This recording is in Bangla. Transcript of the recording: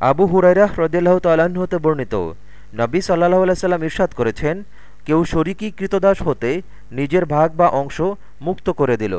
আবু হুরাইরাহ রদিল্লাহ তাল্লাহ্ন হতে বর্ণিত, নবী সাল্লাহ আলাইসাল্লাম ইরশাদ করেছেন, কেউ শরিকি কৃতদাস হতে নিজের ভাগ বা অংশ মুক্ত করে দিল।